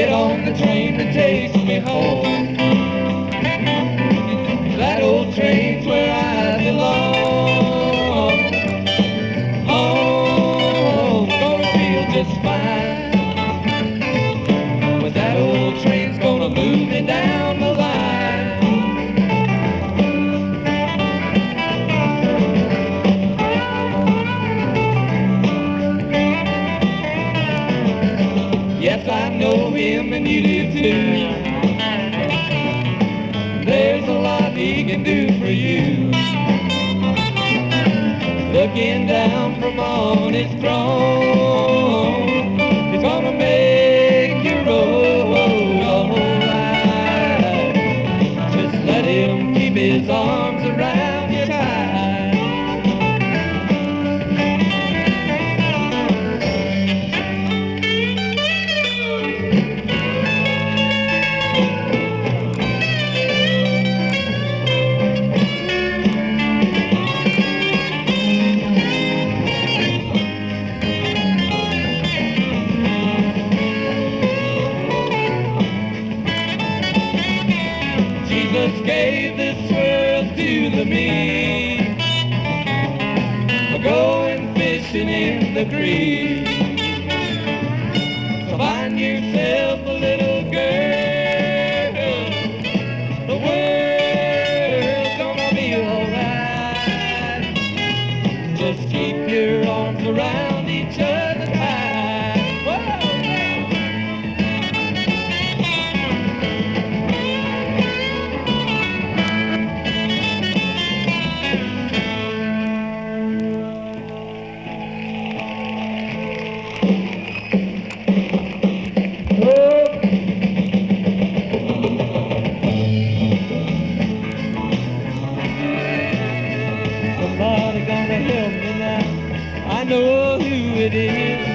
Get on the train that takes me home. That old train's where I belong. Oh, gonna feel just fine. Know him and you do too. There's a lot he can do for you. Looking down from on his throne, he's gonna make you roll alright. Just let him keep his arms around Jesus gave this world to the meek. Going fishing in the creek. So find yourself a little girl. The world's gonna be alright. Just keep your arms around each other Somebody gonna help me now. I know who it is.